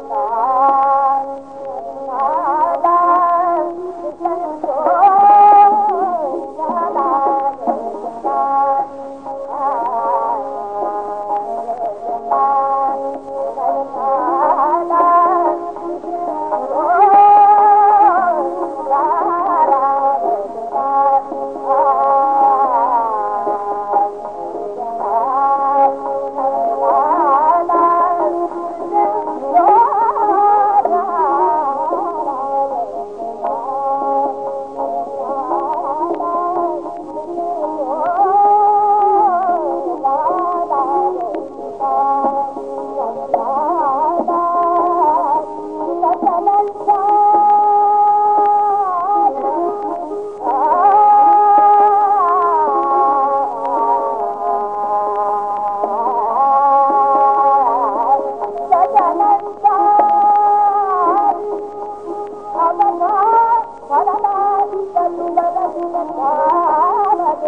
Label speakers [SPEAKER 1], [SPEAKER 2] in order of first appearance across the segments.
[SPEAKER 1] Mama.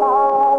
[SPEAKER 1] لا